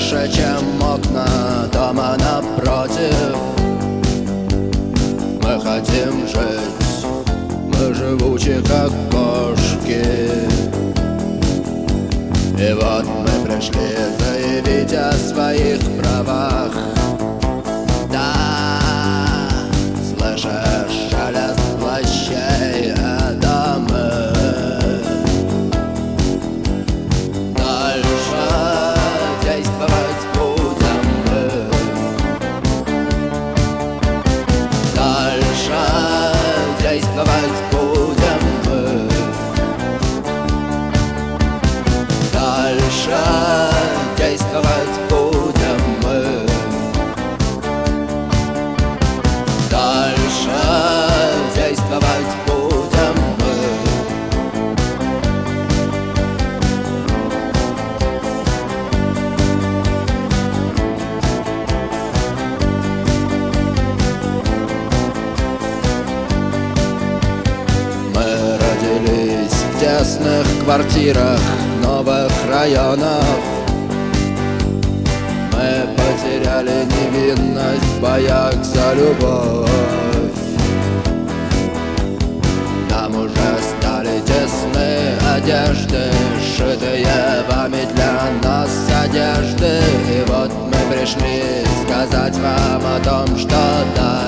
выше, чем окна дома напротив. Мы хотим жить, мы живучи, как кошки. И вот мы пришли заявить о своих правах тесных квартирах новых районов Мы потеряли невинность в боях за любовь. Нам уже стали тесны одежды Шитые вами для нас одежды. И вот мы пришли сказать вам о том, что дальше